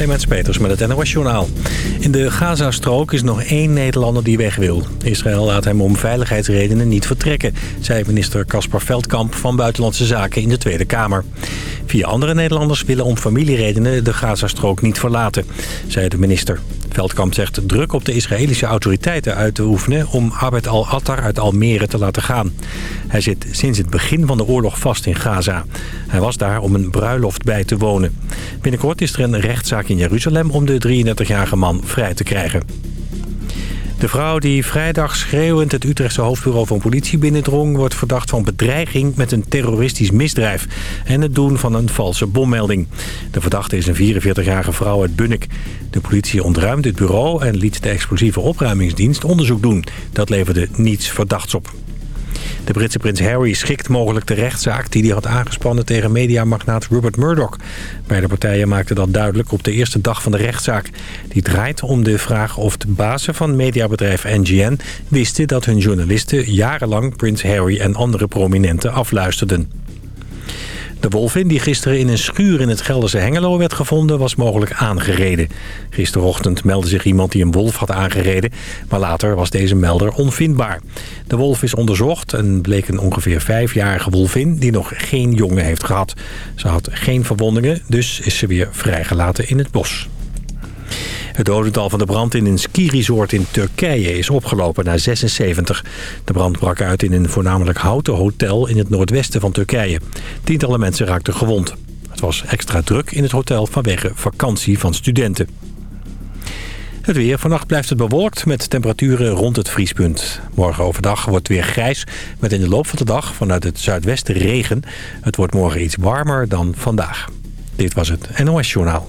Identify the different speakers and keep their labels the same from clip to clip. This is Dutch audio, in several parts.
Speaker 1: Clemens Peters met het NOS Journaal. In de Gazastrook is nog één Nederlander die weg wil. Israël laat hem om veiligheidsredenen niet vertrekken... zei minister Caspar Veldkamp van Buitenlandse Zaken in de Tweede Kamer. Vier andere Nederlanders willen om familieredenen de Gazastrook niet verlaten, zei de minister. Veldkamp zegt druk op de Israëlische autoriteiten uit te oefenen... om Abed al-Attar uit Almere te laten gaan. Hij zit sinds het begin van de oorlog vast in Gaza. Hij was daar om een bruiloft bij te wonen. Binnenkort is er een rechtszaak in Jeruzalem om de 33-jarige man vrij te krijgen. De vrouw die vrijdag schreeuwend het Utrechtse hoofdbureau van politie binnendrong... wordt verdacht van bedreiging met een terroristisch misdrijf... en het doen van een valse bommelding. De verdachte is een 44-jarige vrouw uit Bunnik. De politie ontruimde het bureau en liet de explosieve opruimingsdienst onderzoek doen. Dat leverde niets verdachts op. De Britse prins Harry schikt mogelijk de rechtszaak die hij had aangespannen tegen mediamagnaat Rupert Murdoch. Beide partijen maakten dat duidelijk op de eerste dag van de rechtszaak. Die draait om de vraag of de bazen van mediabedrijf NGN wisten dat hun journalisten jarenlang prins Harry en andere prominenten afluisterden. De wolvin die gisteren in een schuur in het Gelderse Hengelo werd gevonden... was mogelijk aangereden. Gisterochtend meldde zich iemand die een wolf had aangereden... maar later was deze melder onvindbaar. De wolf is onderzocht en bleek een ongeveer vijfjarige wolvin... die nog geen jongen heeft gehad. Ze had geen verwondingen, dus is ze weer vrijgelaten in het bos. Het dodental van de brand in een skiresort in Turkije is opgelopen naar 76. De brand brak uit in een voornamelijk houten hotel in het noordwesten van Turkije. Tientallen mensen raakten gewond. Het was extra druk in het hotel vanwege vakantie van studenten. Het weer. Vannacht blijft het bewolkt met temperaturen rond het vriespunt. Morgen overdag wordt het weer grijs met in de loop van de dag vanuit het zuidwesten regen. Het wordt morgen iets warmer dan vandaag. Dit was het NOS Journaal.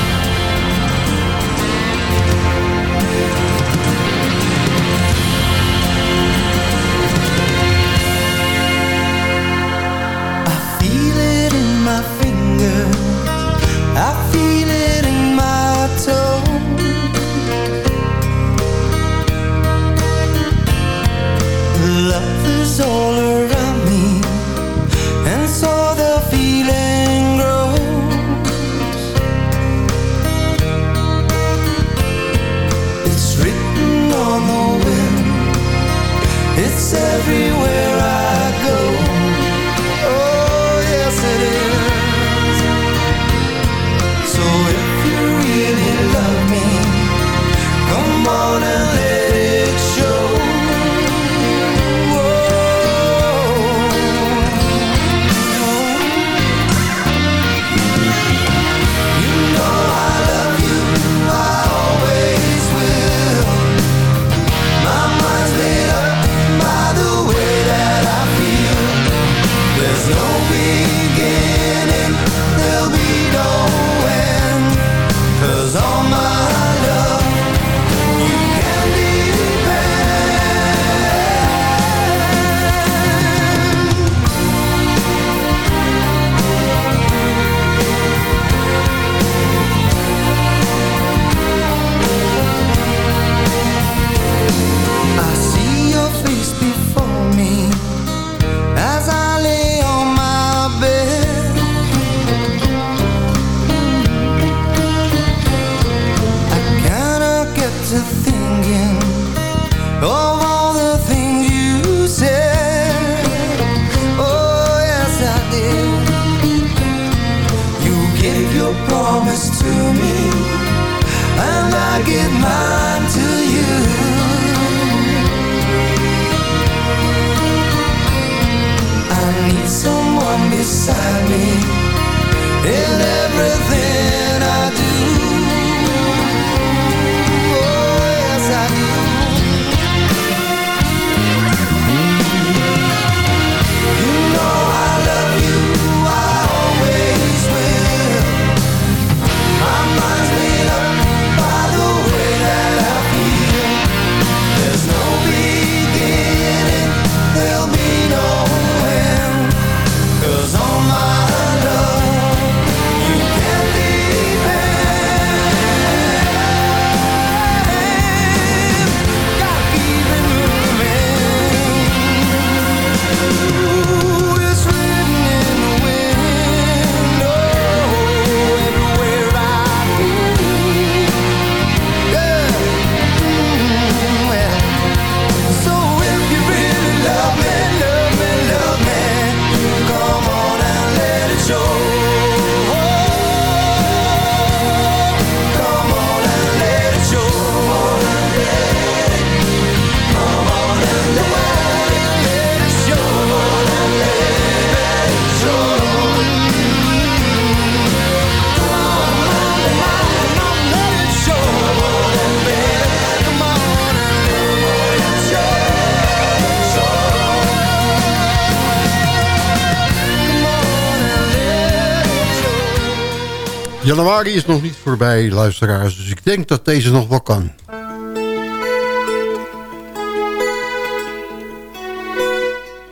Speaker 2: Januari is nog niet voorbij, luisteraars. Dus ik denk dat deze nog wel kan.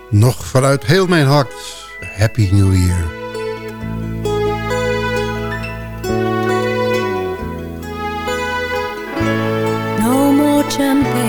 Speaker 2: Nog vanuit heel mijn hart. Happy New Year.
Speaker 3: No more champagne.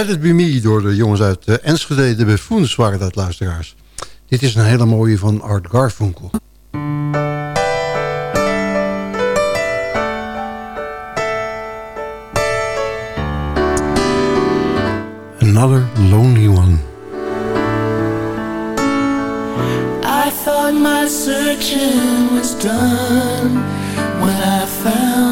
Speaker 2: Let It Be Me door de jongens uit eh, Enschede. De Buffoons waren dat, luisteraars. Dit is een hele mooie van Art Garfunkel. Another Lonely One.
Speaker 3: I thought my searching was done when I found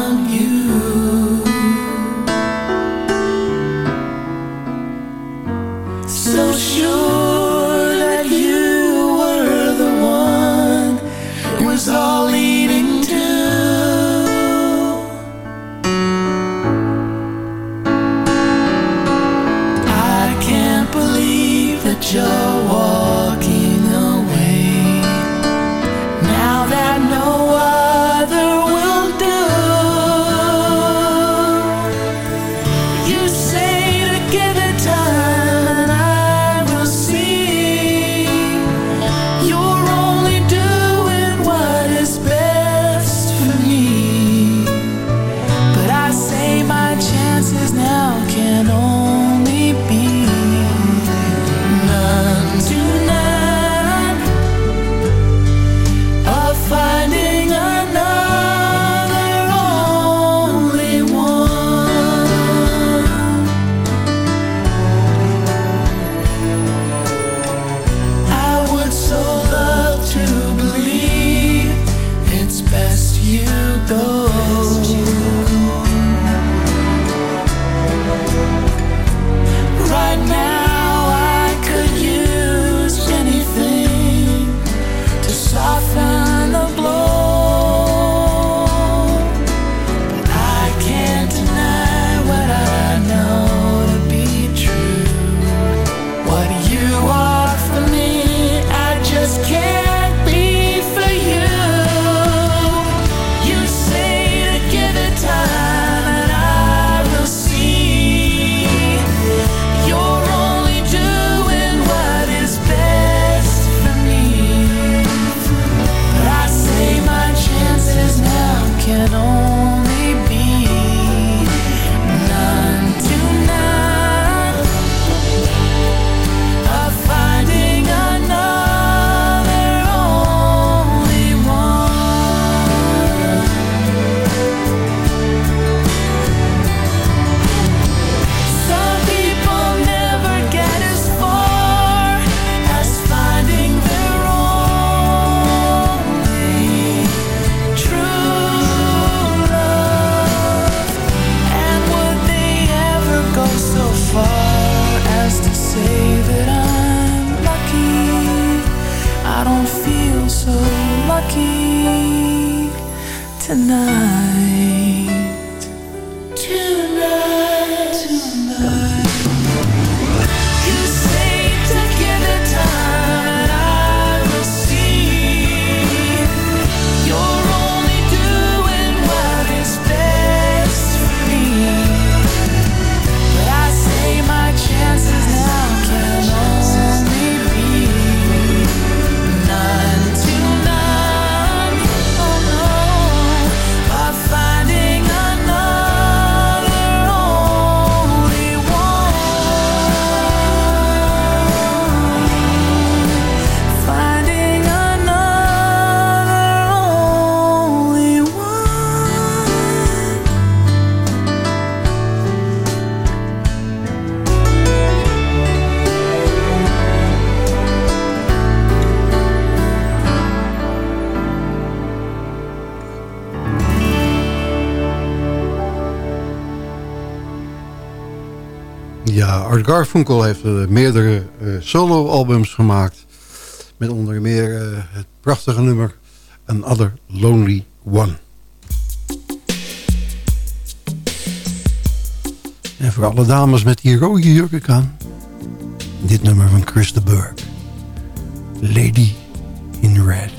Speaker 2: Art Garfunkel heeft eh, meerdere eh, solo-albums gemaakt. Met onder meer eh, het prachtige nummer Another Lonely One. En voor alle dames met die rode jurken aan. Dit nummer van Chris de Burg. Lady in Red.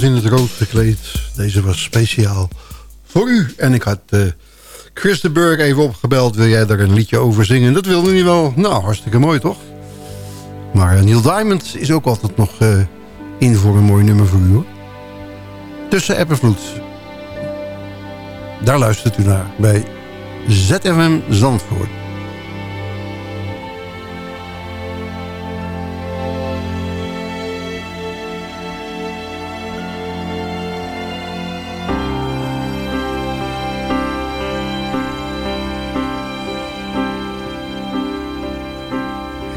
Speaker 4: in
Speaker 2: het rood gekleed. Deze was speciaal voor u. En ik had eh, Chris Burg even opgebeld. Wil jij daar een liedje over zingen? Dat wilde hij wel. Nou, hartstikke mooi toch? Maar eh, Neil Diamond is ook altijd nog eh, in voor een mooi nummer voor u hoor. Tussen app. Daar luistert u naar bij ZFM Zandvoort.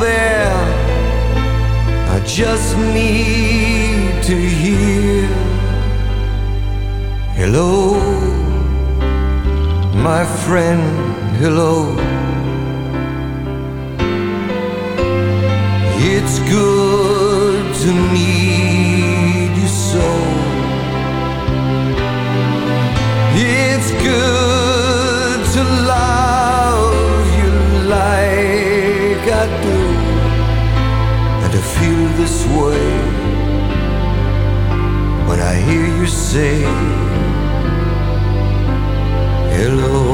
Speaker 4: There, I just need to hear. Hello, my friend, hello. It's good to meet you so. It's good this way when I hear you say hello.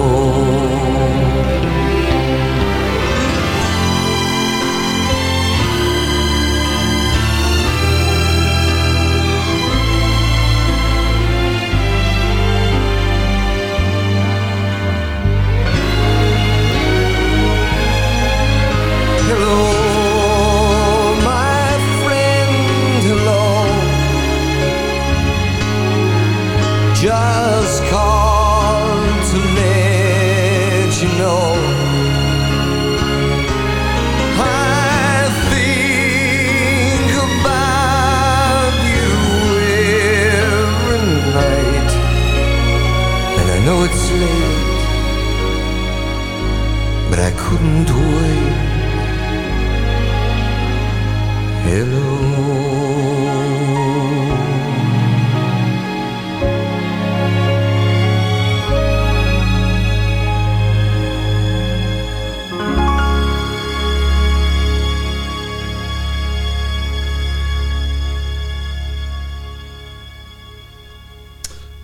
Speaker 4: Hello.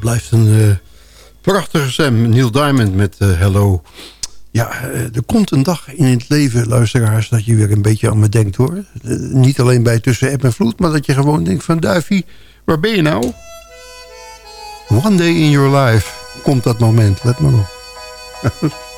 Speaker 3: Blijft een eh, prachtige stem. Neil Diamond met eh, Hello. Ja, eh, er komt een dag in het leven, luisteraars... dat je weer een beetje aan me denkt, hoor. Eh, niet alleen bij Tussen App en Vloed... maar dat je gewoon denkt van... Duifie, waar ben je nou? One day in your life komt dat moment. Let maar op.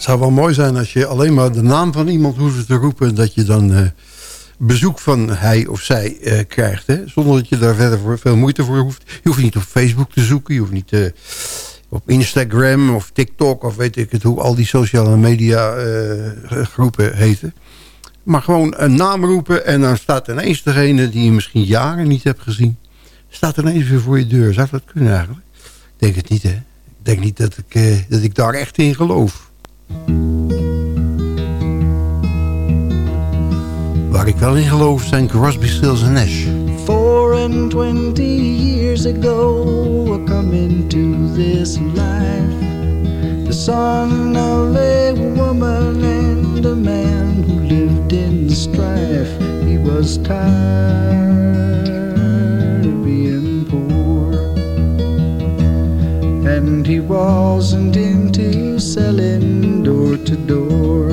Speaker 2: het zou wel mooi zijn als je alleen maar de naam van iemand hoeft te roepen... dat je dan eh, bezoek van hij of zij eh, krijgt. Hè? Zonder dat je daar verder voor, veel moeite voor hoeft. Je hoeft niet op Facebook te zoeken. Je hoeft niet eh, op Instagram of TikTok... of weet ik het hoe al die sociale media groepen heten. Maar gewoon een naam roepen... en dan staat ineens degene die je misschien jaren niet hebt gezien... staat ineens weer voor je deur. Zou dat kunnen eigenlijk? Ik denk het niet, hè? Ik denk niet dat ik, dat ik daar echt in geloof. Waar ik wel in geloof zijn Crosby, Stills en Nash.
Speaker 5: Four and twenty years ago, I come into this life. The son of a woman and a man who lived in strife. He was tired And he wasn't into selling door to door.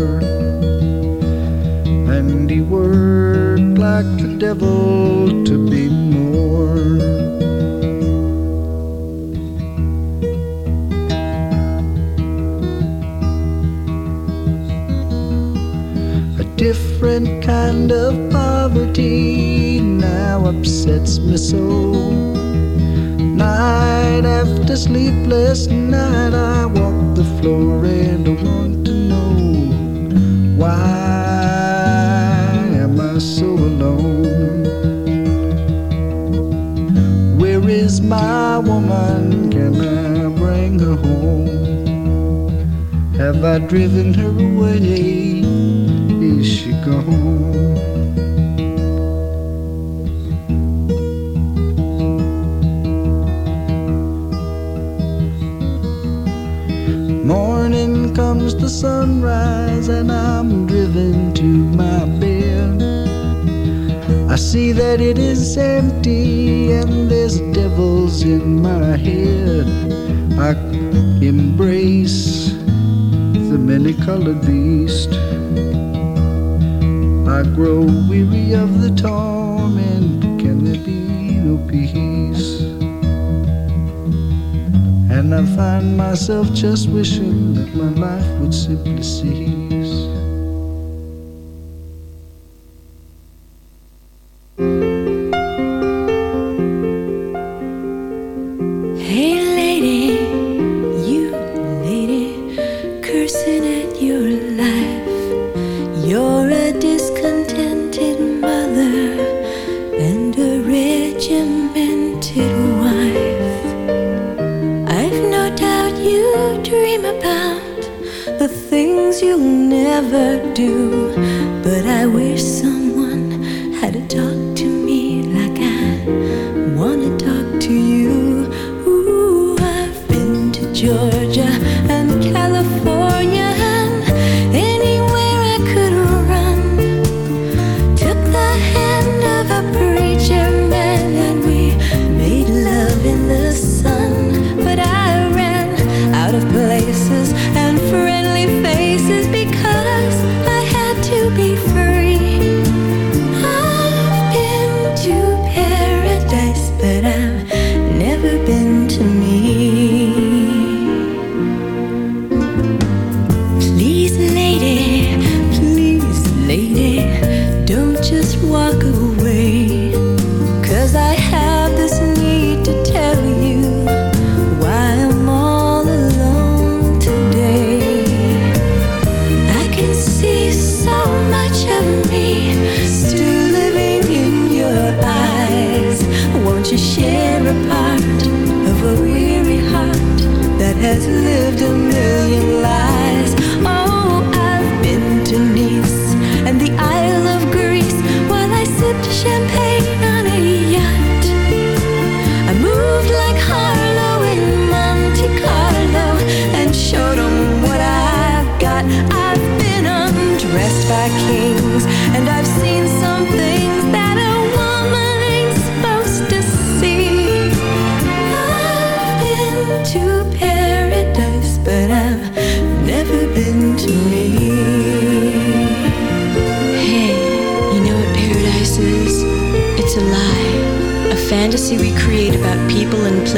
Speaker 5: And he worked like the devil to be more. A different kind of poverty now upsets me so. Night after sleepless night, I walk the floor and I want to know why am I so alone? Where is my woman? Can I bring her home? Have I driven her away? Is she gone? Sunrise and I'm driven to my bed. I see that it is empty and there's devils in my head. I embrace the many colored beast. I grow weary of the torment. And I find myself just wishing that my life would simply cease.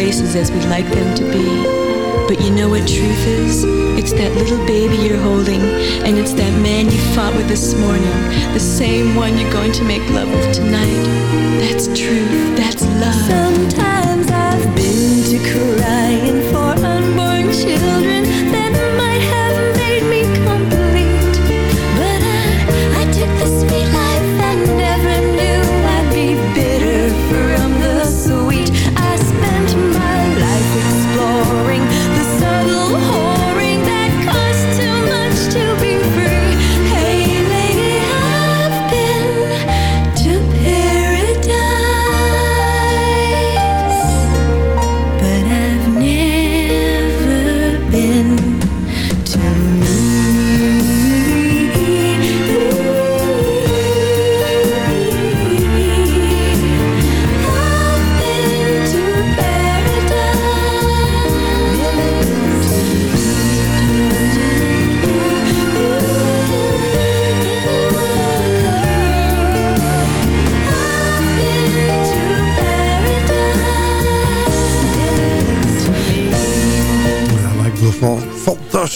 Speaker 3: Places
Speaker 6: as we'd like them to be. But you know what truth is? It's that little baby you're holding, and it's that man you fought with this morning, the same one you're going to make love with tonight. That's truth. That's love.
Speaker 3: Sometimes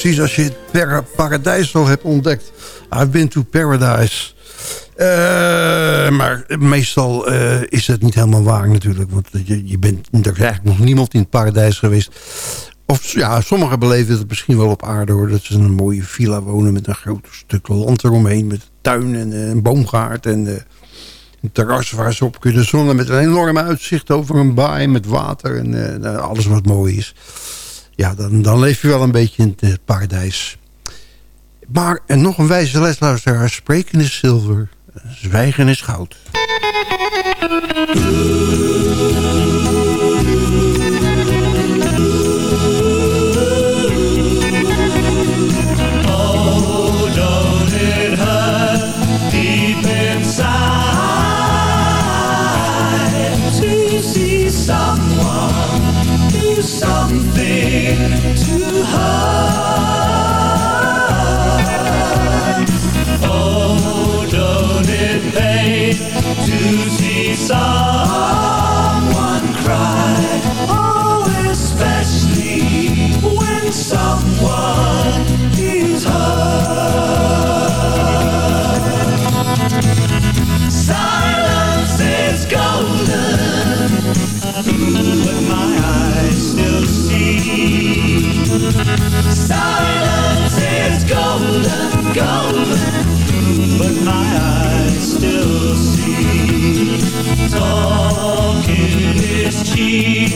Speaker 2: fantastisch als je het paradijs al hebt ontdekt. I've been to paradise. Eh, maar meestal eh, is dat niet helemaal waar natuurlijk. Want je, je bent, er is eigenlijk nog niemand in het paradijs geweest. Of ja, sommigen beleven het misschien wel op aarde hoor. Dat ze in een mooie villa wonen met een groot stuk land eromheen. Met tuin en eh, een boomgaard en een terras waar ze op kunnen zonnen. Met een enorm uitzicht over een baai met water en nou, alles wat mooi is. Ja, dan, dan leef je wel een beetje in het paradijs. Maar en nog een wijze les, luisteraar. Spreken is zilver, zwijgen is goud.
Speaker 7: Talking is cheap,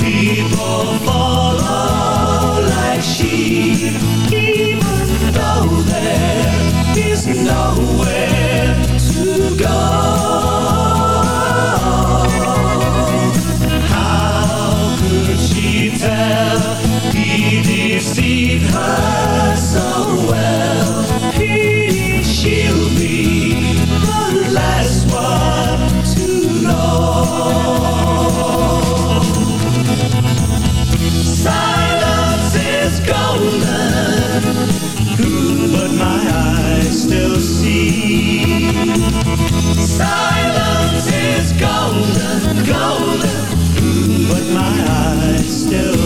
Speaker 7: people follow like sheep, even though there is nowhere to go. How could she tell he deceived her silence is golden, golden. But my eyes still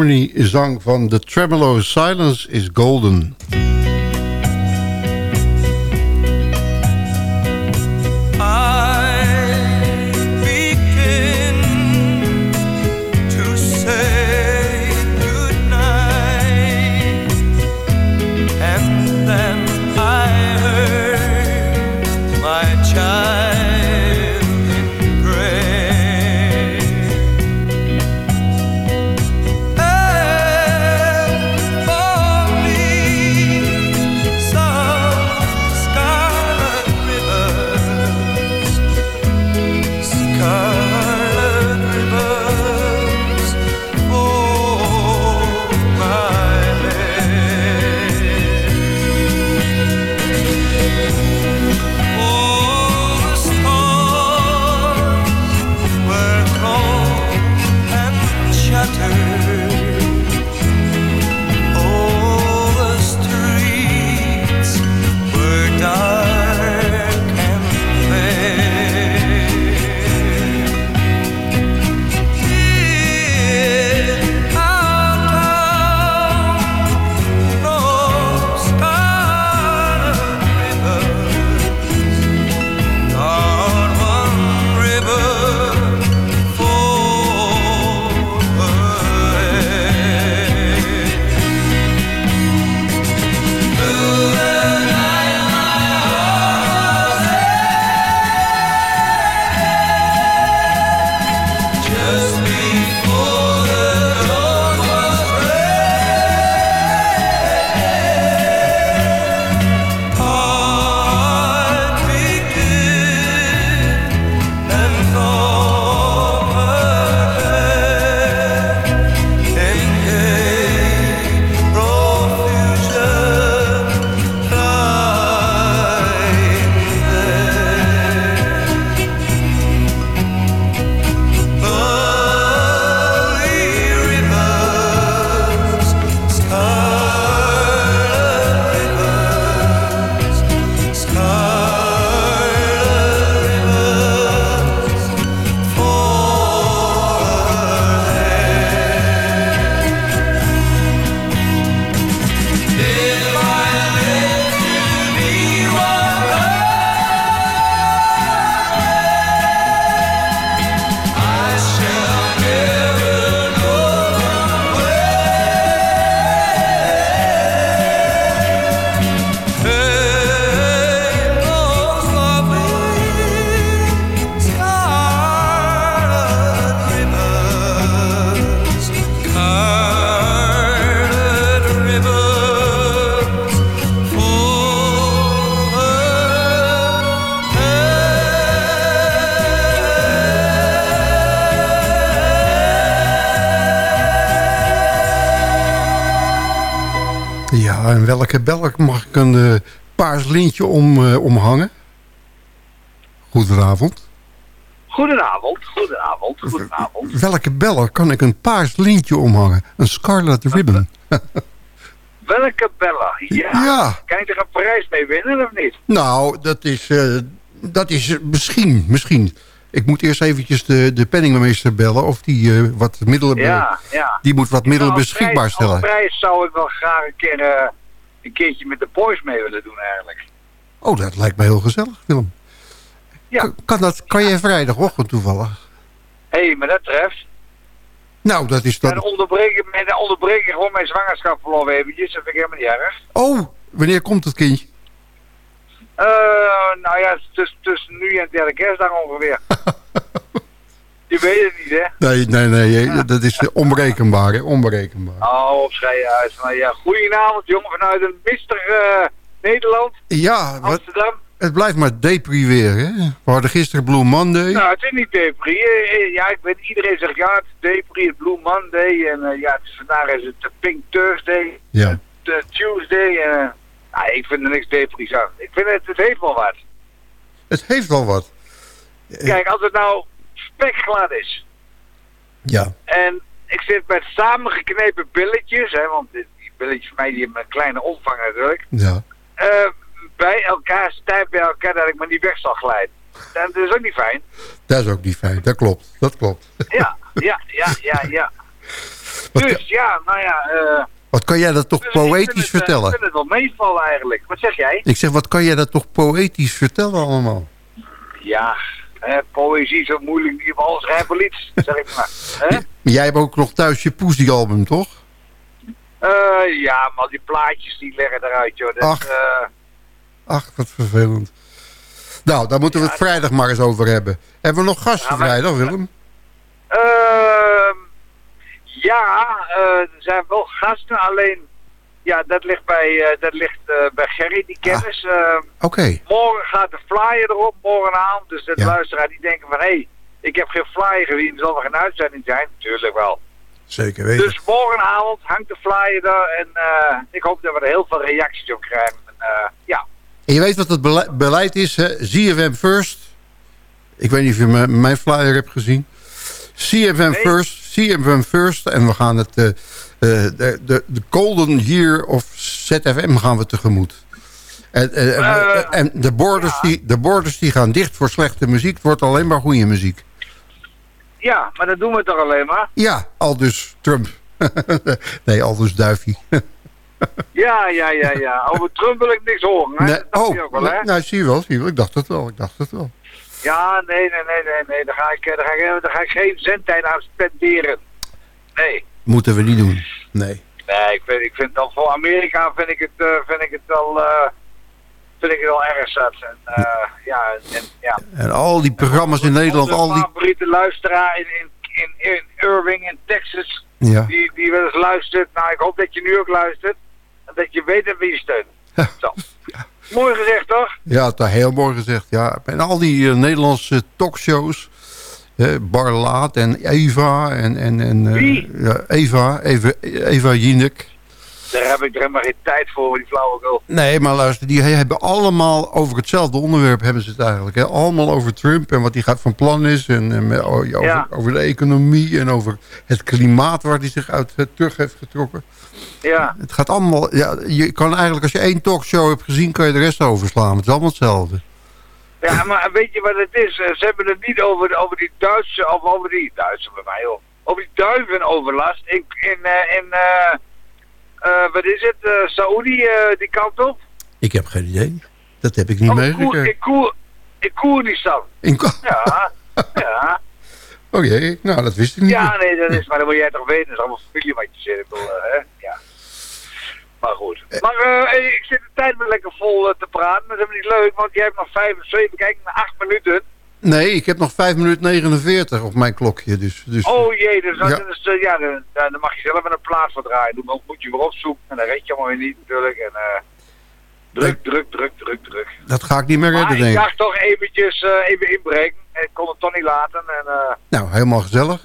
Speaker 8: Harmony. Zang van The Tremolo Silence is Golden. Welke belk mag ik een eh, paars lintje om, eh, omhangen? Goedenavond.
Speaker 9: Goedenavond, goedenavond, goedenavond.
Speaker 8: Welke beller kan ik een paars lintje omhangen? Een scarlet ribbon.
Speaker 9: Welke bellen? Ja.
Speaker 8: Ja.
Speaker 9: Kan ik er een prijs mee winnen of niet?
Speaker 8: Nou, dat is, eh, dat is misschien, misschien. Ik moet eerst eventjes de, de penningmeester bellen of die wat middelen...
Speaker 9: Ja, ja.
Speaker 8: Die moet wat middelen
Speaker 9: Nou,
Speaker 8: beschikbaar
Speaker 9: prijs-
Speaker 8: stellen.
Speaker 9: Als prijs zou ik wel graag een keer een keertje met de boys mee willen doen eigenlijk.
Speaker 8: Oh, dat lijkt me heel gezellig, Willem.
Speaker 9: Ja.
Speaker 8: Kan, kan dat, kan jij vrijdagochtend toevallig?
Speaker 9: Hé, hey, maar dat treft.
Speaker 8: Nou, dat is
Speaker 9: Dan ik- dan onderbreek ik gewoon mijn zwangerschapsverlof eventjes. Dat vind ik helemaal niet erg.
Speaker 8: Oh, wanneer komt het kindje?
Speaker 9: Eh, nou ja, tussen, tussen nu en derde kerstdag ongeveer. Je weet het niet, hè?
Speaker 2: Nee, nee, nee. Dat is onberekenbaar, hè? Onberekenbaar.
Speaker 9: Oh, opschrijven uit. Nou ja, goedenavond, jongen, vanuit een mister eh, Nederland,
Speaker 2: Ja, wat,
Speaker 9: Amsterdam.
Speaker 2: het blijft maar depri weer, hè? We hadden gisteren Blue Monday.
Speaker 9: Nou, het is niet Depri. Eh, Ja, ik weet, iedereen zegt ja, het is Depri, het Blue Monday. En eh, ja, het is, vandaag is het de Pink Thursday,
Speaker 2: Ja.
Speaker 9: de Tuesday. En, nou, ik vind er niks Depri's aan. Ik vind het, het heeft wel wat.
Speaker 2: Het heeft wel wat.
Speaker 9: Kijk, als het nou spekglad is
Speaker 2: Ja.
Speaker 9: en ik zit met samengeknepen billetjes, hè, want die billetjes van mij die hebben een kleine omvang natuurlijk,
Speaker 2: Ja.
Speaker 9: eh, bij elkaar, stijf bij elkaar, dat ik maar niet weg zal glijden. Dat is ook niet fijn.
Speaker 2: Dat is ook niet fijn. Dat klopt. Dat klopt.
Speaker 9: Ja, ja, ja, ja, ja.
Speaker 2: Wat,
Speaker 9: Dus ja, nou ja... eh,
Speaker 2: wat kan jij dat toch
Speaker 9: dus ik
Speaker 2: poëtisch
Speaker 9: het, eh, Ik
Speaker 2: vertellen?
Speaker 9: vind het wel meevallen eigenlijk. Wat zeg jij?
Speaker 2: Ik zeg, wat kan jij dat toch poëtisch vertellen allemaal?
Speaker 9: Ja, hè, poëzie is zo moeilijk niet op alles lied, zeg ik maar. Hè?
Speaker 2: Jij hebt ook nog thuis je Poesie album, toch?
Speaker 9: Eh, ja, maar die plaatjes die leggen eruit, joh. Dat,
Speaker 2: Ach.
Speaker 9: eh,
Speaker 2: Ach, wat vervelend. Nou, daar moeten we het vrijdag maar eens over hebben. Hebben we nog gasten
Speaker 9: Ja, maar-
Speaker 2: vrijdag, Willem?
Speaker 9: Ehm, ja, eh, er zijn wel gasten, alleen... Ja, dat ligt bij, eh, dat ligt, eh, bij Gerry, die kennis. Ehm,
Speaker 2: Oké.
Speaker 9: morgen gaat de flyer erop, morgenavond. Dus de
Speaker 2: Ja.
Speaker 9: luisteraar die denken van... Hé, hey, ik heb geen flyer gezien, zal er geen uitzending zijn? Tuurlijk wel.
Speaker 2: Zeker weten.
Speaker 9: Dus morgenavond hangt de flyer er en eh, ik hoop dat we er heel veel reacties op krijgen. En, ja,
Speaker 2: En je weet wat het bele- beleid is, hè? ZFM First. Ik weet niet of je mijn- flyer hebt gezien. CFM
Speaker 9: Nee.
Speaker 2: First, CFM First. En we gaan het, de, de, de golden year of ZFM gaan we tegemoet. En, eh,
Speaker 9: Eh,
Speaker 2: en de, borders
Speaker 9: ja.
Speaker 2: die, de borders die gaan dicht voor slechte muziek. Het wordt alleen maar goede muziek.
Speaker 9: ja, maar dat doen we toch alleen maar.
Speaker 2: Ja, al dus Trump. nee, al dus Duifie.
Speaker 9: Ja, ja, ja, ja. Over Trump wil ik niks horen. Hè?
Speaker 2: Nee,
Speaker 9: dat
Speaker 2: oh,
Speaker 9: je ook wel, hè?
Speaker 2: nou, zie je wel, zie je wel. Ik dacht het wel, ik dacht het wel.
Speaker 9: Ja, nee, nee, nee, nee, nee. Daar ga ik, eh, daar ga ik, daar ga ik geen zendtijd aan spenderen. Nee.
Speaker 2: Moeten we niet doen. Nee.
Speaker 9: Nee, ik vind, ik vind dan voor Amerika vind ik het, eh, vind ik het al, eh, vind ik het al erg zat. En, eh, ja, en, ja.
Speaker 2: En al die programma's in Nederland, al die...
Speaker 9: favoriete luisteraar in, in, in, in Irving in Texas,
Speaker 2: Ja.
Speaker 9: die, die wel eens luistert. Nou, ik hoop dat je nu ook luistert. En dat je weet wie je steunt. Zo. Mooi gezegd, toch?
Speaker 2: Ja, het is heel mooi gezegd. Ja. En al die Nederlandse talkshows. Eh, Bar Laat en Eva. En, en, en, eh? Ja, Eva, Eva, Eva Jinek.
Speaker 9: Daar heb ik er helemaal geen tijd voor, die flauwekul.
Speaker 2: Nee, maar luister, die hebben allemaal over hetzelfde onderwerp hebben ze het eigenlijk. Hè? Allemaal over Trump en wat hij gaat van plan is. En, oh, over,
Speaker 9: Ja.
Speaker 2: over de economie en over het klimaat waar hij zich uit eh, terug heeft getrokken.
Speaker 9: Ja.
Speaker 2: Het gaat allemaal... Ja, je kan eigenlijk, als je één talkshow hebt gezien, kan je de rest overslaan. Het is allemaal hetzelfde.
Speaker 9: Ja, maar weet je wat het is? Eh, Ze hebben het niet over, over die Duitse, of over die Duitse bij mij, hoor. Over die duivenoverlast in, in, eh, in eh, eh, wat is het, eh Saoedi, die kant op?
Speaker 2: Ik heb geen idee. Dat heb ik niet
Speaker 9: Oh,
Speaker 2: meegekregen.
Speaker 9: in, Koer, in Koerdistan.
Speaker 2: In Ko-
Speaker 9: Ja, ja.
Speaker 2: Oh jee, nou dat wist ik niet.
Speaker 9: Ja, nee, dat is, maar dat moet jij toch weten. Dat is allemaal familie wat je zit. Ik bedoel, hè? Ja. Maar goed. Maar eh, ik zit de tijd weer lekker vol eh, te praten. Dat is helemaal niet leuk, want jij hebt nog vijf of zeven, kijk, naar acht minuten.
Speaker 2: Nee, ik heb nog 5 minuten 49 op mijn klokje. Dus, dus
Speaker 9: Oh jee, dus,
Speaker 2: Ja.
Speaker 9: ja. dus eh, ja, dan, dan mag je zelf een plaat voor draaien. Dan moet je weer opzoeken en dan red je allemaal weer niet natuurlijk. En, druk, druk, druk, druk, druk.
Speaker 2: dat ga ik niet meer redden,
Speaker 9: ik
Speaker 2: denk ik.
Speaker 9: dacht toch eventjes even inbreken. En ik kon het toch niet laten. En,
Speaker 2: Nou, helemaal gezellig.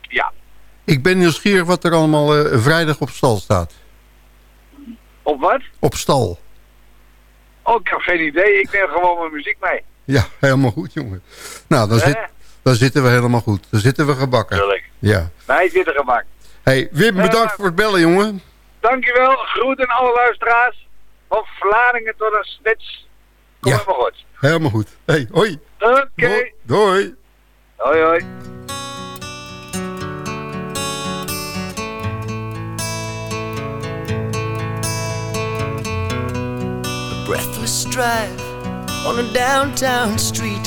Speaker 9: ja,
Speaker 2: Ik ben nieuwsgierig wat er allemaal vrijdag op stal staat.
Speaker 9: Op wat?
Speaker 2: Op stal.
Speaker 9: Oh, ik heb geen idee. Ik neem gewoon mijn muziek mee.
Speaker 2: Ja, helemaal goed, jongen. Nou, dan, zit, dan zitten we helemaal goed. Dan zitten we gebakken.
Speaker 9: Tuurlijk.
Speaker 2: Ja.
Speaker 9: Wij zitten gemaakt.
Speaker 2: Hey, Wim, bedankt voor het bellen, jongen.
Speaker 9: Dankjewel. Groeten alle luisteraars. Van Vlaardingen tot een snits. Kom
Speaker 2: Ja.
Speaker 9: helemaal goed.
Speaker 2: Helemaal goed. Hey, hoi.
Speaker 9: Oké.
Speaker 2: Doei. Doei.
Speaker 9: Hoi hoi.
Speaker 5: Drive on a downtown street.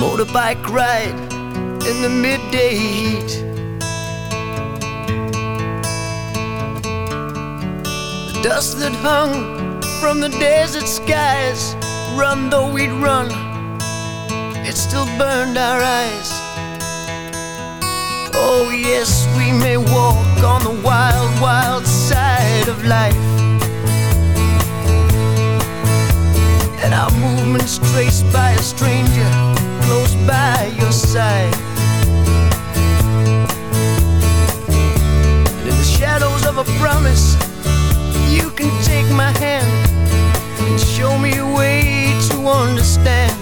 Speaker 5: Motorbike ride in the midday heat. The dust that hung from the desert skies
Speaker 4: run though we'd run, it still burned our eyes. Oh, yes, we may walk on the wild, wild side of life. And our movements traced by a stranger close by your side. In the shadows of a promise, you can take my hand and show me a way to understand.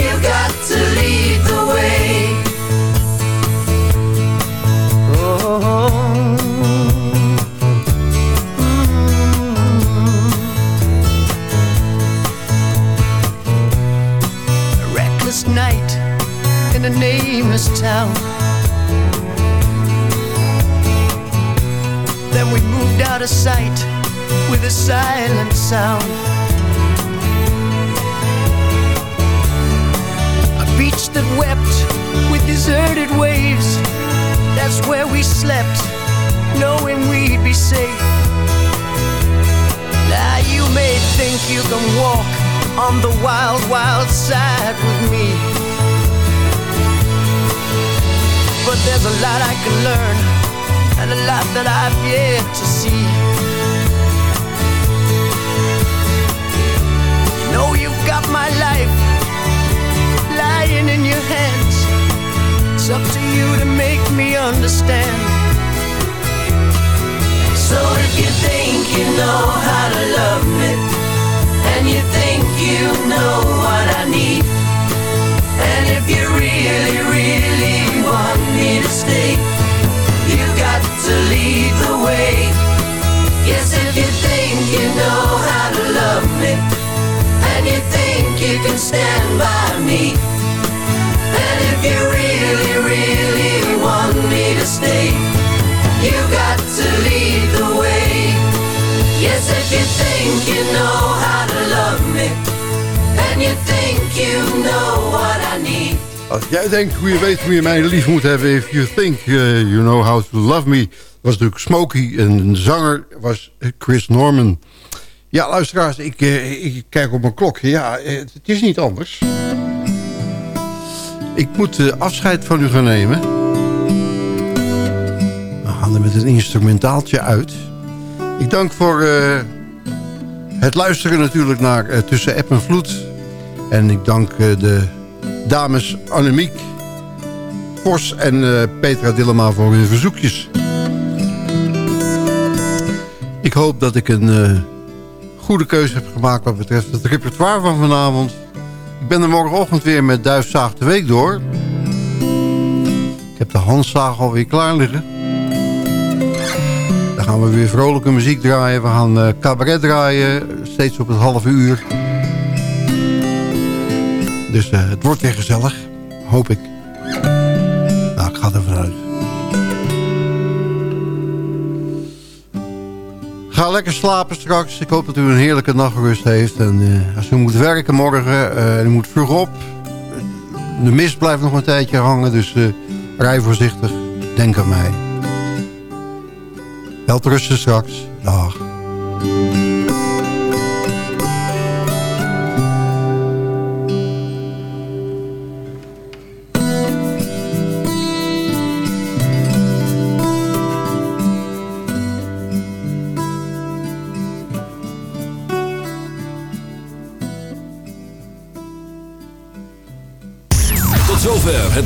Speaker 4: you got to lead the way. A reckless night in a nameless town. Then we moved out of sight with a silent sound. That wept with deserted waves. That's where we slept, knowing we'd be safe. Now you may think you can walk on the wild, wild side with me. But there's a lot I can learn, and a lot that I've yet to see. You know you've got my life lying in your hands. It's up to you to make me understand. So if you think you know how to love me, and you think you know what I need, and if you really, really want me to stay, you got to lead the way. Yes, if you think you know how to love me, and you think you can stand by me, if you really, really want me to stay, you got to the way. Yes, if you think you know how to love me, and you think you know what I need.
Speaker 2: Als jij denkt hoe je weet hoe je mij lief moet hebben... If you think uh, you know how to love me... was natuurlijk Smokey en de zanger was Chris Norman. Ja, luisteraars, ik, uh, ik kijk op mijn klok. Ja, uh, het is niet anders. Ik moet uh, afscheid van u gaan nemen. We gaan er met een instrumentaaltje uit. Ik dank voor het luisteren natuurlijk naar Tussen App en Vloed. En ik dank de dames Annemiek Vos en Petra Dillema voor hun verzoekjes. Ik hoop dat ik een goede keuze heb gemaakt wat betreft het repertoire van vanavond. Ik ben er morgenochtend weer met Duifzaag de Week door. Ik heb de handzaag alweer klaar liggen. Dan gaan we weer vrolijke muziek draaien. We gaan uh, cabaret draaien, steeds op het halve uur. Dus uh, het wordt weer gezellig, hoop ik. Nou, ik ga er vanuit. Ga lekker slapen straks. Ik hoop dat u een heerlijke nachtrust heeft. En uh, als u moet werken morgen, uh, u moet vroeg op. De mist blijft nog een tijdje hangen, dus rij voorzichtig. Denk aan mij. Welterusten straks. Dag.